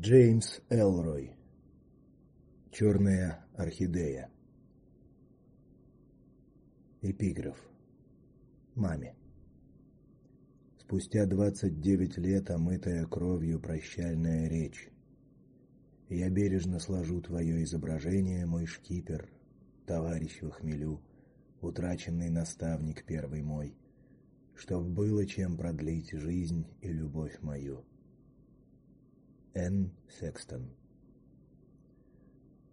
Джеймс Элрой. Черная орхидея. Эпиграф. Маме. Спустя двадцать девять лет омытая кровью прощальная речь. Я бережно сложу твое изображение, мой шкипер, товарищ в хмелю, утраченный наставник первый мой, чтоб было чем продлить жизнь и любовь мою. Н. Секстон.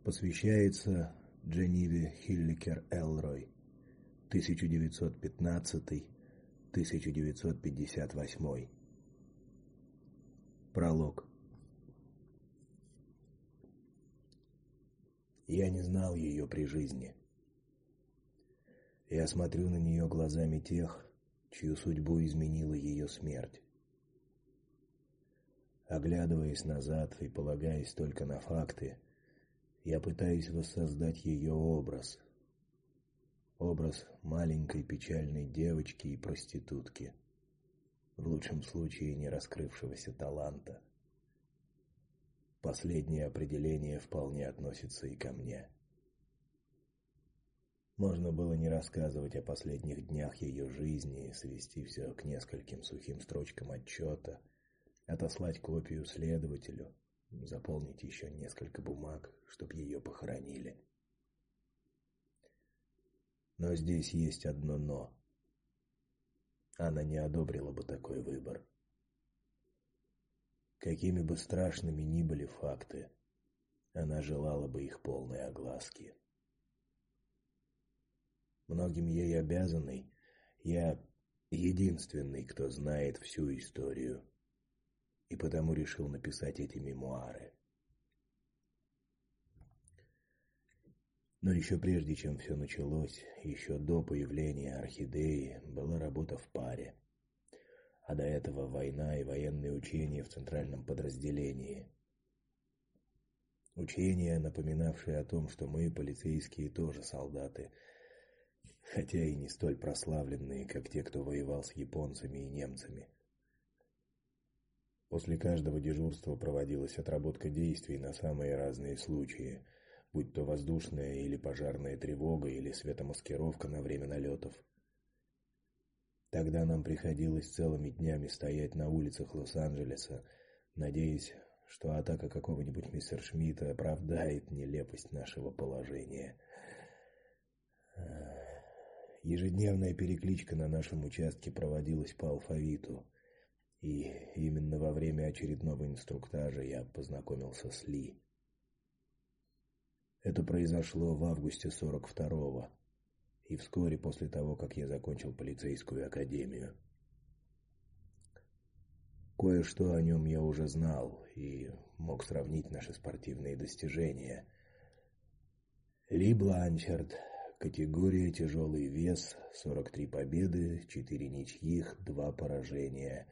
Посвящается Дженниве Хилликер Элрой. 1915-1958. Пролог. Я не знал ее при жизни. Я смотрю на нее глазами тех, чью судьбу изменила ее смерть. Оглядываясь назад и полагаясь только на факты, я пытаюсь воссоздать ее образ. Образ маленькой печальной девочки и проститутки, в лучшем случае не раскрывшегося таланта. Последнее определение вполне относится и ко мне. Можно было не рассказывать о последних днях ее жизни и свести все к нескольким сухим строчкам отчета, отослать копию следователю, заполнить еще несколько бумаг, чтоб ее похоронили. Но здесь есть одно но. Она не одобрила бы такой выбор. Какими бы страшными ни были факты, она желала бы их полной огласки. Многим ей обязанный, я единственный, кто знает всю историю, и потому решил написать эти мемуары. Но еще прежде, чем все началось, еще до появления орхидеи, была работа в паре а до этого война и военные учения в центральном подразделении. Учения, напоминавшие о том, что мы, полицейские, тоже солдаты, хотя и не столь прославленные, как те, кто воевал с японцами и немцами. После каждого дежурства проводилась отработка действий на самые разные случаи, будь то воздушная или пожарная тревога или светомаскировка на время налетов. Тогда нам приходилось целыми днями стоять на улицах Лос-Анджелеса, надеясь, что атака какого-нибудь мистера Шмидта оправдает нелепость нашего положения. Ежедневная перекличка на нашем участке проводилась по алфавиту, и именно во время очередного инструктажа я познакомился с Ли. Это произошло в августе 42-го и вскоре после того, как я закончил полицейскую академию. Кое-что о нем я уже знал и мог сравнить наши спортивные достижения. Ли Бланчард, категория тяжелый вес, 43 победы, 4 ничьих, 2 поражения.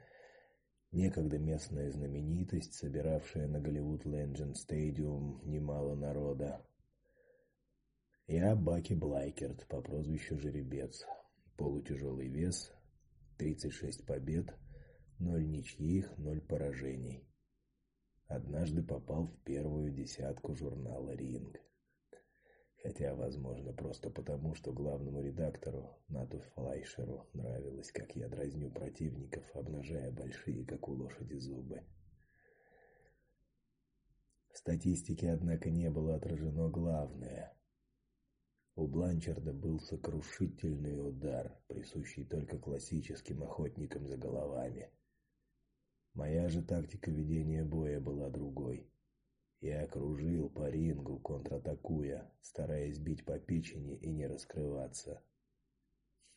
Некогда местная знаменитость, собиравшая на Голливуд Лэнджен Стадиум немало народа. Я Баки Блайкерт по прозвищу Жеребец. Полутяжелый вес, 36 побед, 0 ничьих, 0 поражений. Однажды попал в первую десятку журнала Ринг. Хотя, возможно, просто потому, что главному редактору Нату Флайшеру нравилось, как я дразню противников, обнажая большие, как у лошади, зубы. В статистике, однако, не было отражено главное. У Бланчарда был сокрушительный удар, присущий только классическим охотникам за головами. Моя же тактика ведения боя была другой. Я окружил по рингу, контратакуя, стараясь бить по печени и не раскрываться.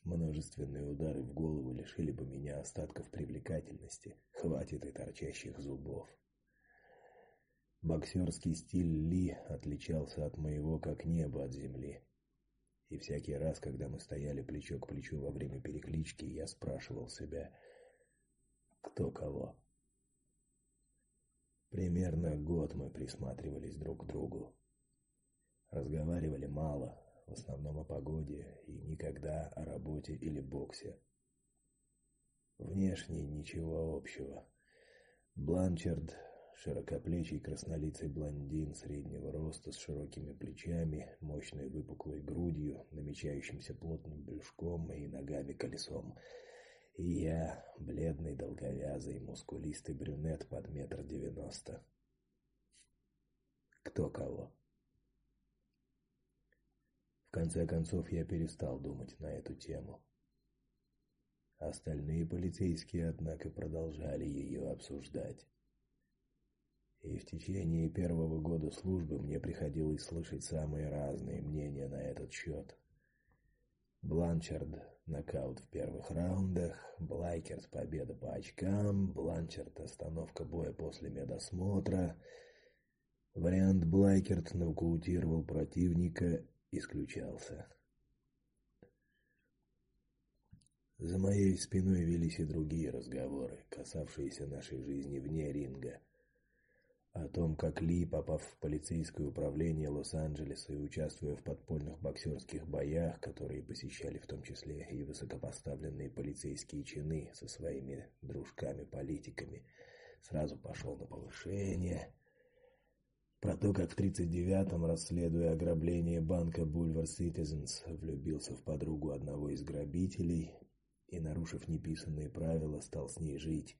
Множественные удары в голову лишили бы меня остатков привлекательности, хватит и торчащих зубов. Боксерский стиль Ли отличался от моего как небо от земли. И всякий раз, когда мы стояли плечо к плечу во время переклички, я спрашивал себя, кто кого. Примерно год мы присматривались друг к другу. Разговаривали мало, в основном о погоде и никогда о работе или боксе. Внешне ничего общего. Бланчард широкоплечий краснолицый блондин среднего роста с широкими плечами, мощной выпуклой грудью, намечающимся плотным брюшком и ногами колесом. И я, бледный, долговязый, мускулистый брюнет под метр девяносто. Кто кого? В конце концов я перестал думать на эту тему. Остальные полицейские, однако, продолжали ее обсуждать. И в течение первого года службы мне приходилось слышать самые разные мнения на этот счет. Бланчард нокаут в первых раундах, Блайкерс победа по очкам, Бланчард остановка боя после медосмотра. Вариант Блайкерт нокаутировал противника исключался. За моей спиной велись и другие разговоры, касавшиеся нашей жизни вне ринга. О том, как Ли, попав в полицейское управление Лос-Анджелеса и участвуя в подпольных боксерских боях, которые посещали в том числе и высокопоставленные полицейские чины со своими дружками-политиками, сразу пошел на повышение. Про то, как в 39-м, расследуя ограбление банка Boulevard Citizens, влюбился в подругу одного из грабителей, и, нарушив неписанные правила, стал с ней жить,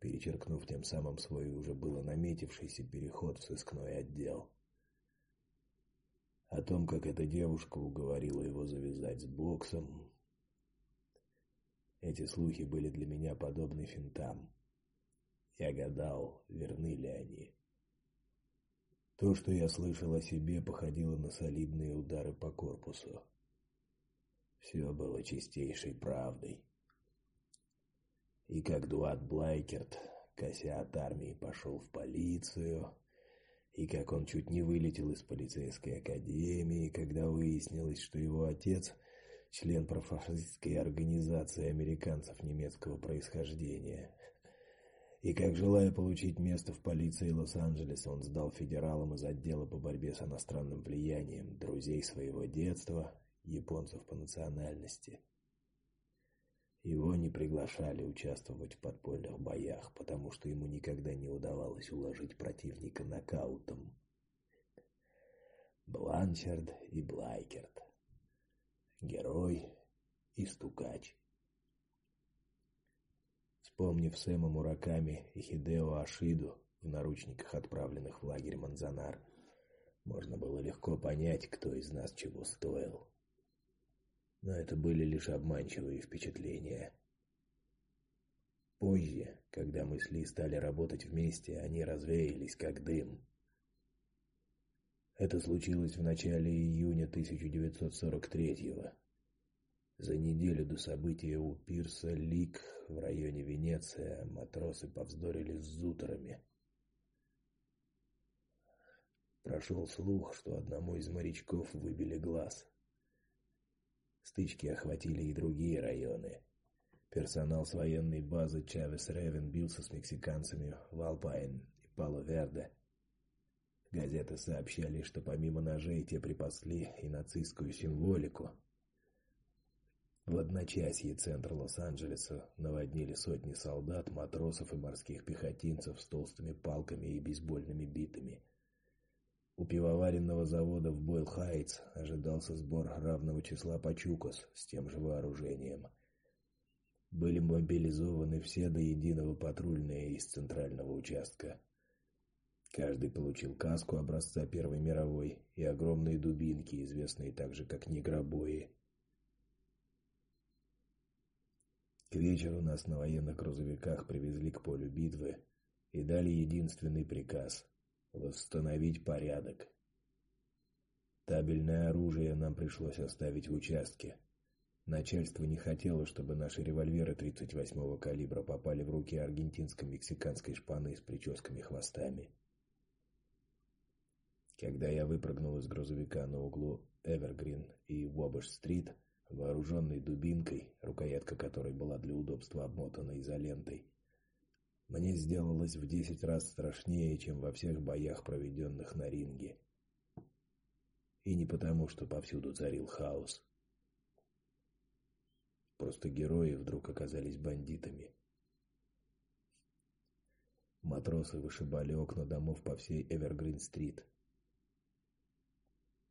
перечеркнув тем самым свой уже было наметившийся переход в сыскной отдел. О том, как эта девушка уговорила его завязать с боксом. Эти слухи были для меня подобны финтам. Я гадал, верны ли они. То, что я слышал о себе, походило на солидные удары по корпусу. Все было чистейшей правдой. И как Дуат Блайкерт, кося от армии, пошел в полицию, и как он чуть не вылетел из полицейской академии, когда выяснилось, что его отец член профашистской организации американцев немецкого происхождения. И как желая получить место в полиции Лос-Анджелеса, он сдал федералам из отдела по борьбе с иностранным влиянием друзей своего детства, японцев по национальности. Его не приглашали участвовать в подпольных боях, потому что ему никогда не удавалось уложить противника нокаутом. Бланчард и Блайкерт. Герой и стукач. Вспомнив Сэма Мураками и Хидео Ашиду в наручниках, отправленных в лагерь Манзанар, можно было легко понять, кто из нас чего стоил но это были лишь обманчивые впечатления. Позже, когда мы с Ли стали работать вместе, они развеялись как дым. Это случилось в начале июня 1943-го. За неделю до события у пирса Лик в районе Венеция матросы повздорили с зутерами. Прошел слух, что одному из морячков выбили глаз. Стычки охватили и другие районы. Персонал с военной базы Чавес-Ревен бился с мексиканцами в Алпайн и Пало-Верде. Газеты сообщали, что помимо ножей те припасли и нацистскую символику. В одночасье центр Лос-Анджелеса наводнили сотни солдат, матросов и морских пехотинцев с толстыми палками и бейсбольными битами – у пивоваренного завода в Бойл-Хайтс ожидался сбор равного числа пачукос с тем же вооружением. Были мобилизованы все до единого патрульные из центрального участка. Каждый получил каску образца Первой мировой и огромные дубинки, известные также как негробои. К вечеру нас на военных грузовиках привезли к полю битвы и дали единственный приказ восстановить порядок. Табельное оружие нам пришлось оставить в участке. Начальство не хотело, чтобы наши револьверы 38-го калибра попали в руки аргентинско-мексиканской шпаны с прическами-хвостами. Когда я выпрыгнул из грузовика на углу Эвергрин и Уобаш-стрит, вооруженный дубинкой, рукоятка которой была для удобства обмотана изолентой, мне сделалось в десять раз страшнее, чем во всех боях, проведенных на ринге. И не потому, что повсюду царил хаос. Просто герои вдруг оказались бандитами. Матросы вышибали окна домов по всей Эвергрин-стрит.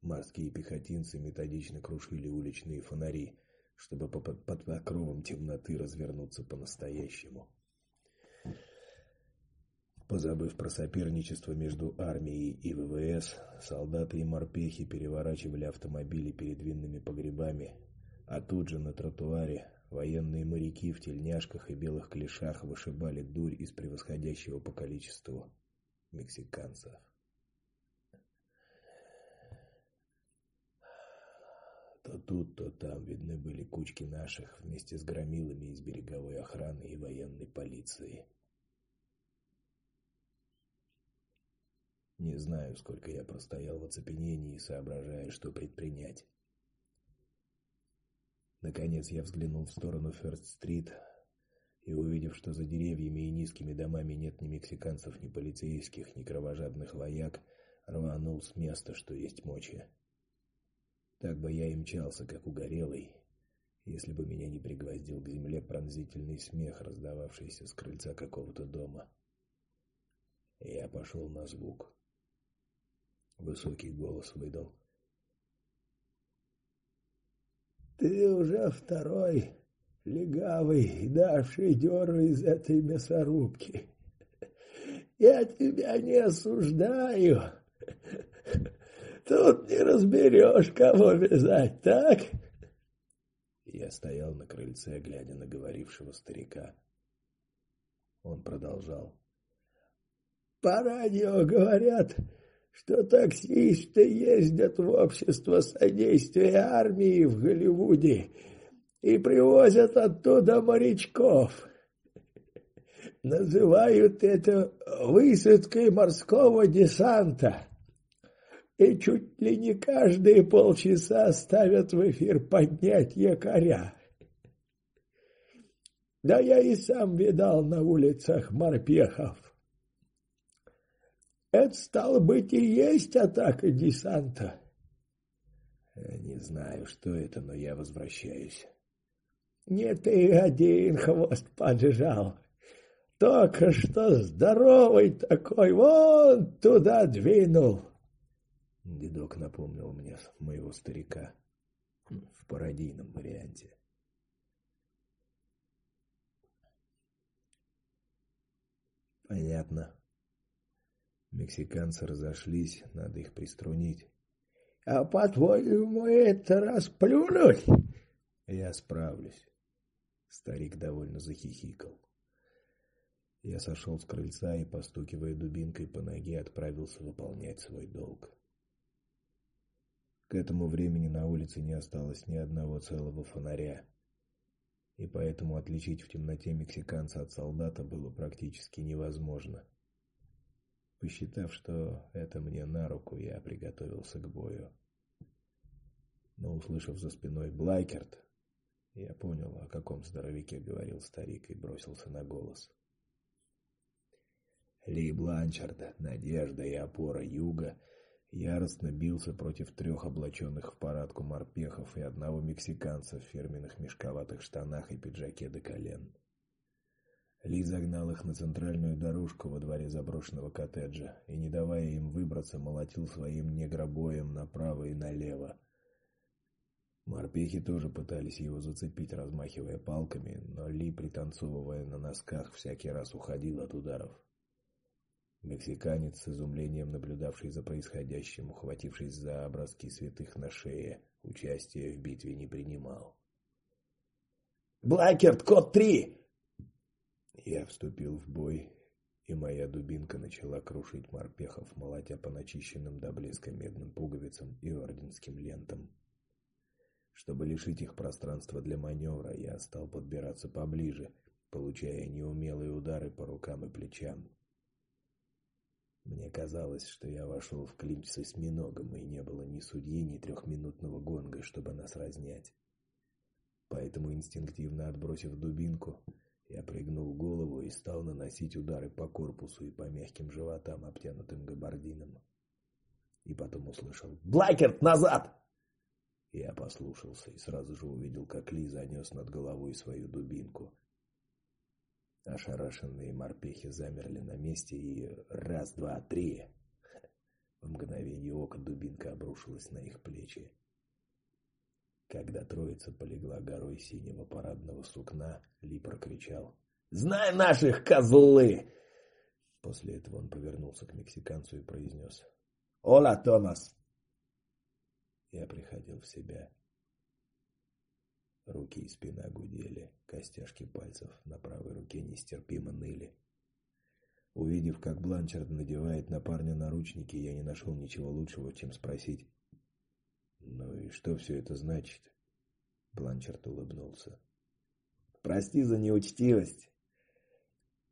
Морские пехотинцы методично крушили уличные фонари, чтобы под, покровом темноты развернуться по-настоящему. Позабыв про соперничество между армией и ВВС, солдаты и морпехи переворачивали автомобили перед винными погребами, а тут же на тротуаре военные моряки в тельняшках и белых клешах вышибали дурь из превосходящего по количеству мексиканцев. То тут, то там видны были кучки наших вместе с громилами из береговой охраны и военной полиции. Не знаю, сколько я простоял в оцепенении, соображая, что предпринять. Наконец я взглянул в сторону Ферст-стрит и, увидев, что за деревьями и низкими домами нет ни мексиканцев, ни полицейских, ни кровожадных вояк, рванул с места, что есть мочи. Так бы я и мчался, как угорелый, если бы меня не пригвоздил к земле пронзительный смех, раздававшийся с крыльца какого-то дома. Я пошел на звук. Высокий голос выдал: Ты уже второй легавый, давший дёру из этой мясорубки. Я тебя не осуждаю. Тут не разберешь, кого вязать, так? Я стоял на крыльце, глядя на говорившего старика. Он продолжал. По радио говорят, что таксисты ездят в общество содействия армии в Голливуде и привозят оттуда морячков. Называют это высадкой морского десанта и чуть ли не каждые полчаса ставят в эфир поднять якоря. Да я и сам видал на улицах морпехов. Это, стало быть, и есть атака десанта. Не знаю, что это, но я возвращаюсь. Не ты один хвост поджал. Только что здоровый такой вон туда двинул. Дедок напомнил мне моего старика в пародийном варианте. Понятно. Мексиканцы разошлись, надо их приструнить. А по-твоему, это расплюнуть? Я справлюсь. Старик довольно захихикал. Я сошел с крыльца и, постукивая дубинкой по ноге, отправился выполнять свой долг. К этому времени на улице не осталось ни одного целого фонаря, и поэтому отличить в темноте мексиканца от солдата было практически невозможно. Посчитав, что это мне на руку, я приготовился к бою. Но услышав за спиной Блайкерт, я понял, о каком здоровяке говорил старик и бросился на голос. Ли Бланчард, надежда и опора юга, яростно бился против трех облаченных в парадку морпехов и одного мексиканца в фирменных мешковатых штанах и пиджаке до колен. Ли загнал их на центральную дорожку во дворе заброшенного коттеджа и, не давая им выбраться, молотил своим негробоем направо и налево. Морпехи тоже пытались его зацепить, размахивая палками, но Ли, пританцовывая на носках, всякий раз уходил от ударов. Мексиканец, с изумлением наблюдавший за происходящим, ухватившись за образки святых на шее, участия в битве не принимал. «Блайкерт, код три!» Я вступил в бой, и моя дубинка начала крушить морпехов, молотя по начищенным до блеска медным пуговицам и орденским лентам. Чтобы лишить их пространства для маневра, я стал подбираться поближе, получая неумелые удары по рукам и плечам. Мне казалось, что я вошел в клинч с осьминогом, и не было ни судьи, ни трехминутного гонга, чтобы нас разнять. Поэтому инстинктивно отбросив дубинку, я пригнул голову и стал наносить удары по корпусу и по мягким животам, обтянутым габардином. И потом услышал «Блайкерт, назад!» Я послушался и сразу же увидел, как Ли занес над головой свою дубинку. Ошарашенные морпехи замерли на месте и раз, два, три. В мгновение ока дубинка обрушилась на их плечи. Когда троица полегла горой синего парадного сукна, Ли прокричал «Знай наших, козлы!» После этого он повернулся к мексиканцу и произнес «Ола, Томас!» Я приходил в себя. Руки и спина гудели, костяшки пальцев на правой руке нестерпимо ныли. Увидев, как Бланчард надевает на парня наручники, я не нашел ничего лучшего, чем спросить. «Ну и что все это значит?» Бланчард улыбнулся. «Прости за неучтивость.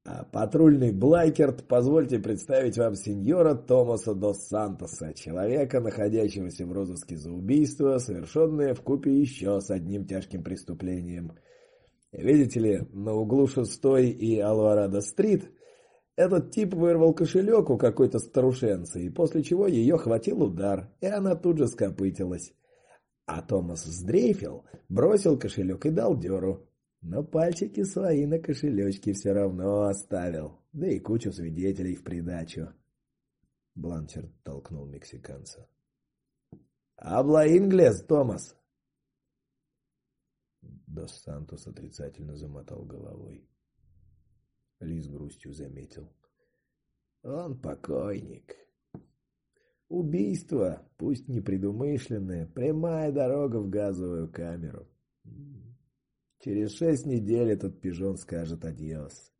А патрульный Блайкерт, позвольте представить вам сеньора Томаса дос Сантоса, человека, находящегося в розыске за убийство, совершенное в купе еще с одним тяжким преступлением. Видите ли, на углу шестой и Алварадо-стрит этот тип вырвал кошелек у какой-то старушенцы, и после чего ее хватил удар, и она тут же скопытилась. А Томас сдрейфил, бросил кошелек и дал дёру. Но пальчики свои на кошелечке все равно оставил, да и кучу свидетелей в придачу. Бланчер толкнул мексиканца. «Абла инглес, Томас!» Дос Сантос отрицательно замотал головой. Ли с грустью заметил. «Он покойник. Убийство, пусть непредумышленное, прямая дорога в газовую камеру. Через шесть недель этот пижон скажет адьос.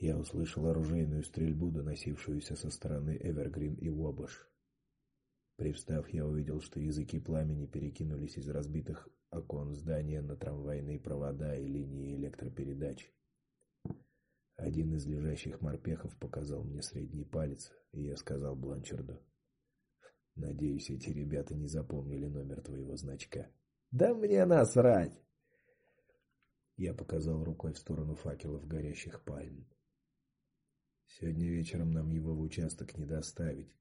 Я услышал оружейную стрельбу, доносившуюся со стороны Эвергрин и Вобаш. Привстав, я увидел, что языки пламени перекинулись из разбитых окон здания на трамвайные провода и линии электропередач. Один из лежащих морпехов показал мне средний палец, и я сказал Бланчарду: "Надеюсь, эти ребята не запомнили номер твоего значка". Да мне насрать. Я показал рукой в сторону факелов горящих пальм. Сегодня вечером нам его в участок не доставить.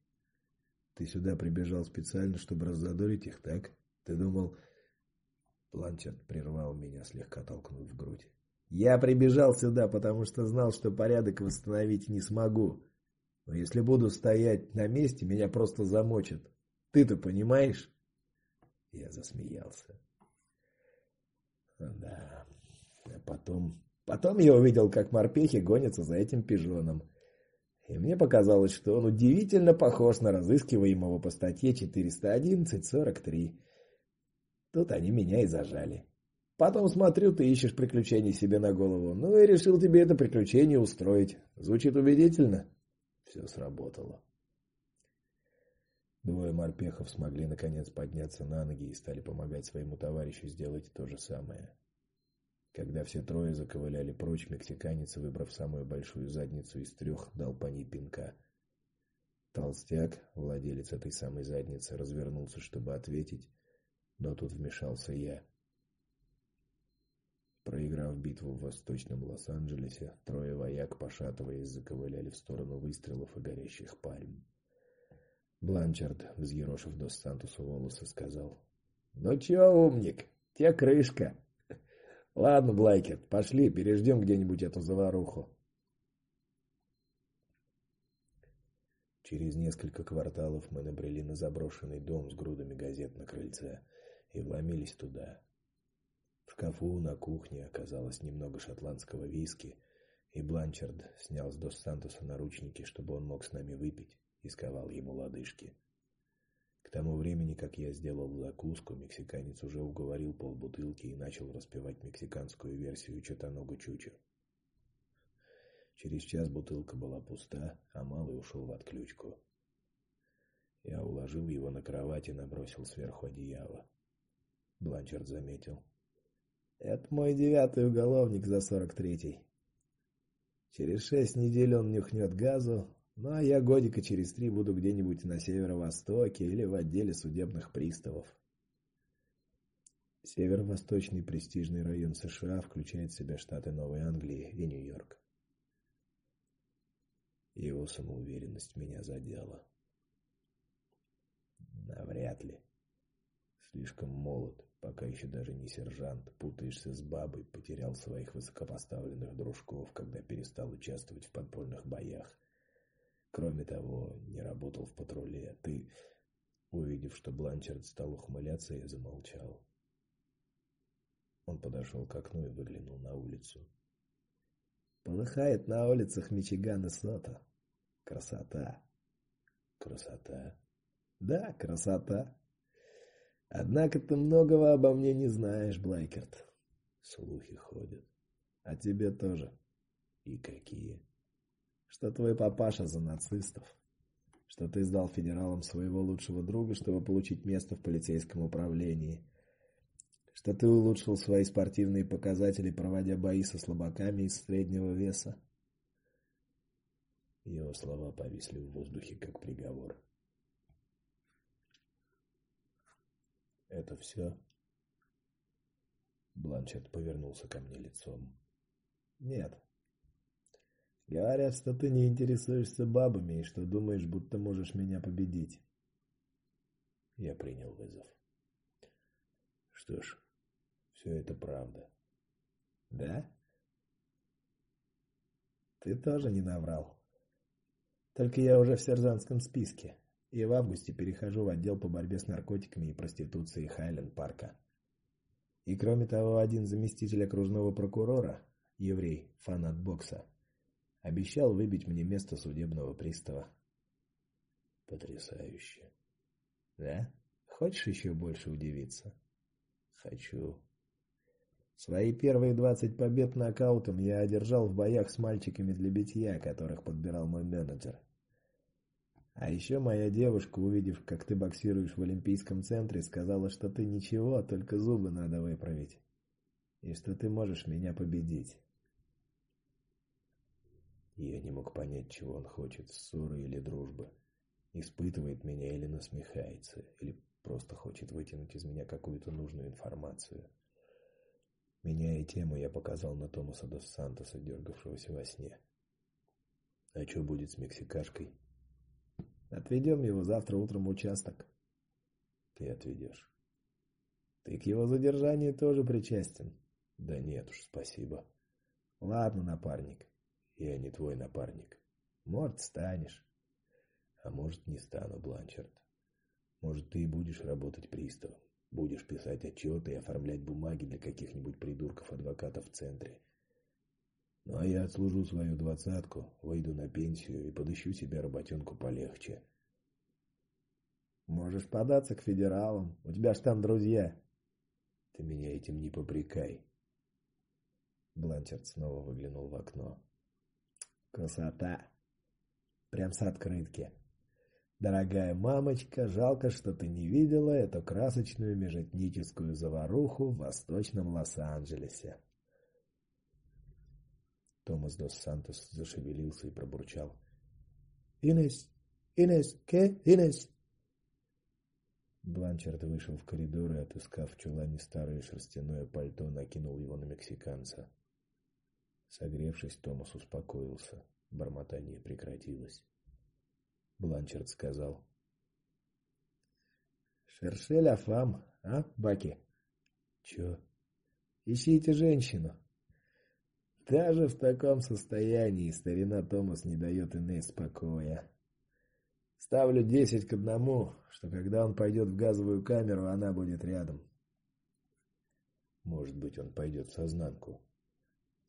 Ты сюда прибежал специально, чтобы раззадорить их, так? Ты думал, Планчет прервал меня, слегка толкнув в грудь. Я прибежал сюда, потому что знал, что порядок восстановить не смогу. Но если буду стоять на месте, меня просто замочат. Ты-то понимаешь? Я засмеялся. Да. А потом, потом я увидел, как морпехи гонятся за этим пижоном. И мне показалось, что он удивительно похож на разыскиваемого по статье 411-43. Тут они меня и зажали. Потом смотрю, ты ищешь приключений себе на голову. Ну и решил тебе это приключение устроить. Звучит убедительно? Все сработало. Двое морпехов смогли наконец подняться на ноги и стали помогать своему товарищу сделать то же самое. Когда все трое заковыляли прочь, мексиканец, выбрав самую большую задницу из трех, дал по ней пинка. Толстяк, владелец этой самой задницы, развернулся, чтобы ответить, но тут вмешался я. Проиграв битву в Восточном Лос-Анджелесе, трое вояк, пошатываясь, заковыляли в сторону выстрелов и горящих пальм. Бланчард, взъерошив до Сантусу волосы, сказал. «Ну чё, умник, те крышка. Ладно, Блайкет, пошли, переждем где-нибудь эту заваруху». Через несколько кварталов мы набрели на заброшенный дом с грудами газет на крыльце и вломились туда. В шкафу на кухне оказалось немного шотландского виски, и Бланчард снял с Дос Сантоса наручники, чтобы он мог с нами выпить и сковал ему лодыжки. К тому времени, как я сделал закуску, мексиканец уже уговорил полбутылки и начал распевать мексиканскую версию Чотанога Чучо. Через час бутылка была пуста, а малый ушел в отключку. Я уложил его на кровать и набросил сверху одеяло. Бланчард заметил: "Это мой девятый уголовник за сорок третий. Через шесть недель он нюхнет газу, ну а я годика через три буду где-нибудь на северо-востоке или в отделе судебных приставов. Северо-восточный престижный район США включает в себя штаты Новой Англии и Нью-Йорк. Его самоуверенность меня задела. Навряд ли. Слишком молод, пока еще даже не сержант, путаешься с бабой, потерял своих высокопоставленных дружков, когда перестал участвовать в подпольных боях. Кроме того, не работал в патруле. Ты, увидев, что Бланчард стал ухмыляться, я замолчал. Он подошел к окну и выглянул на улицу. Полыхает на улицах Мичиган и Сота. Красота. Красота. Да, красота. Однако ты многого обо мне не знаешь, Блайкерт. Слухи ходят. А тебе тоже. И какие? Что твой папаша за нацистов. Что ты сдал федералам своего лучшего друга, чтобы получить место в полицейском управлении. Что ты улучшил свои спортивные показатели, проводя бои со слабаками из среднего веса. Его слова повисли в воздухе, как приговор. Это все?» Бланчет повернулся ко мне лицом. Нет. Говорят, что ты не интересуешься бабами и что думаешь, будто можешь меня победить. Я принял вызов. Что ж, все это правда. Да? Ты тоже не наврал. Только я уже в сержантском списке и в августе перехожу в отдел по борьбе с наркотиками и проституцией Хайленд-парка. И кроме того, один заместитель окружного прокурора, еврей, фанат бокса, обещал выбить мне место судебного пристава. Потрясающе. Да? Хочешь еще больше удивиться? Хочу. Свои первые двадцать побед нокаутом я одержал в боях с мальчиками для битья, которых подбирал мой менеджер. А еще моя девушка, увидев, как ты боксируешь в Олимпийском центре, сказала, что ты ничего, только зубы надо выправить. И что ты можешь меня победить. Я не мог понять, чего он хочет, ссоры или дружбы. Испытывает меня или насмехается, или просто хочет вытянуть из меня какую-то нужную информацию. Меняя тему, я показал на Томаса дос Сантоса, дергавшегося во сне. А что будет с мексикашкой? Отведем его завтра утром в участок. Ты отведешь. Ты к его задержанию тоже причастен? Да нет уж, спасибо. Ладно, напарник. Я не твой напарник. Может, станешь. А может, не стану, Бланчард. Может, ты и будешь работать приставом. Будешь писать отчеты и оформлять бумаги для каких-нибудь придурков-адвокатов в центре. Ну а я отслужу свою двадцатку, выйду на пенсию и подыщу себе работенку полегче. Можешь податься к федералам, у тебя ж там друзья. Ты меня этим не попрекай. Бланчард снова выглянул в окно. Красота. Прям с открытки. Дорогая мамочка, жалко, что ты не видела эту красочную межэтническую заваруху в восточном Лос-Анджелесе. Томас дос Сантос зашевелился и пробурчал: "Инес, Инес, ке, Инес?" Бланчард вышел в коридор и, отыскав в чулане старое шерстяное пальто, накинул его на мексиканца. Согревшись, Томас успокоился. Бормотание прекратилось. Бланчард сказал: "Шершель афам, а, Баки? Чё? Ищите женщину. Даже в таком состоянии старина Томас не дает Инесс покоя. Ставлю десять к одному, что когда он пойдет в газовую камеру, она будет рядом. Может быть, он пойдет в сознанку.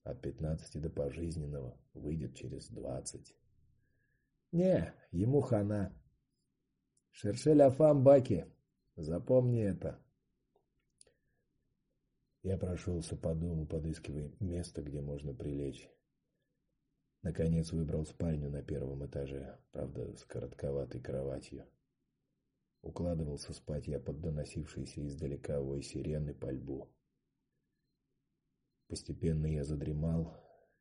От пятнадцати до пожизненного выйдет через двадцать. Не, ему хана. Шершель Афам. Запомни это. Я прошелся по дому, подыскивая место, где можно прилечь. Наконец выбрал спальню на первом этаже, правда, с коротковатой кроватью. Укладывался спать я под доносившийся издалека вой сирены по льбу. Постепенно я задремал,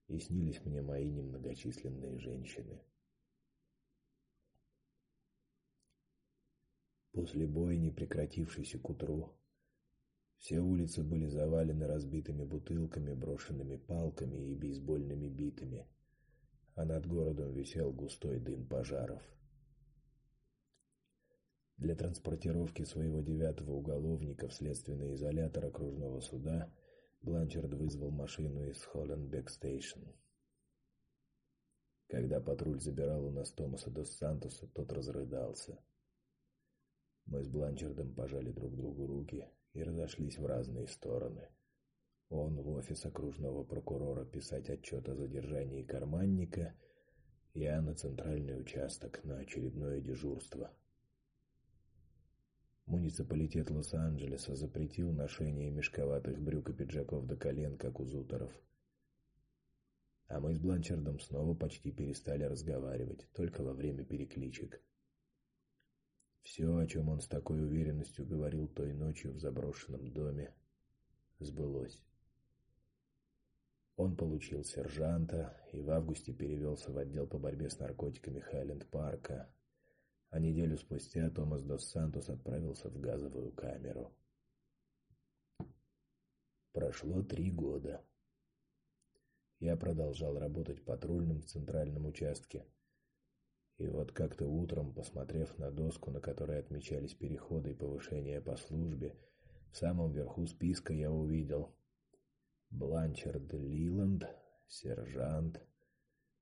и снились мне мои немногочисленные женщины. После бойни, прекратившейся к утру, все улицы были завалены разбитыми бутылками, брошенными палками и бейсбольными битами, а над городом висел густой дым пожаров. Для транспортировки своего девятого уголовника в следственный изолятор окружного суда Бланчард вызвал машину из Холленбек-стейшн. Когда патруль забирал у нас Томаса дос Сантоса, тот разрыдался. Мы с Бланчардом пожали друг другу руки и разошлись в разные стороны. Он в офис окружного прокурора писать отчет о задержании карманника, я на центральный участок на очередное дежурство. Муниципалитет Лос-Анджелеса запретил ношение мешковатых брюк и пиджаков до колен, как у зутеров. А мы с Бланчардом снова почти перестали разговаривать, только во время перекличек. Все, о чем он с такой уверенностью говорил той ночью в заброшенном доме, сбылось. Он получил сержанта и в августе перевелся в отдел по борьбе с наркотиками Хайленд-парка, а неделю спустя Томас дос Сантос отправился в газовую камеру. Прошло три года. Я продолжал работать патрульным в центральном участке. И вот как-то утром, посмотрев на доску, на которой отмечались переходы и повышения по службе, в самом верху списка я увидел Бланчард Лиланд, сержант,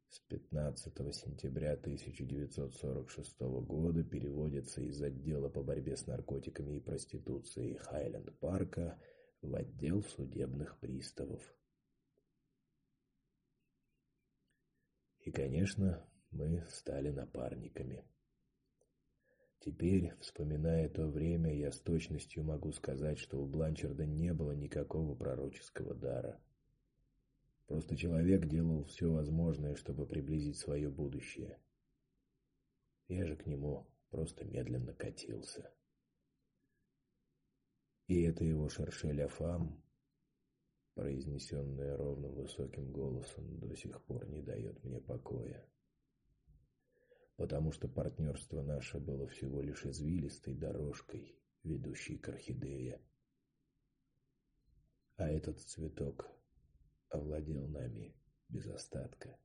с 15 сентября 1946 года переводится из отдела по борьбе с наркотиками и проституцией Хайленд-парка в отдел судебных приставов. И, конечно, мы стали напарниками. Теперь, вспоминая то время, я с точностью могу сказать, что у Бланчарда не было никакого пророческого дара. Просто человек делал все возможное, чтобы приблизить свое будущее. Я же к нему просто медленно катился. И это его шершеля фам, произнесенное ровным высоким голосом, до сих пор не дает мне покоя потому что партнерство наше было всего лишь извилистой дорожкой, ведущей к орхидее. А этот цветок овладел нами без остатка.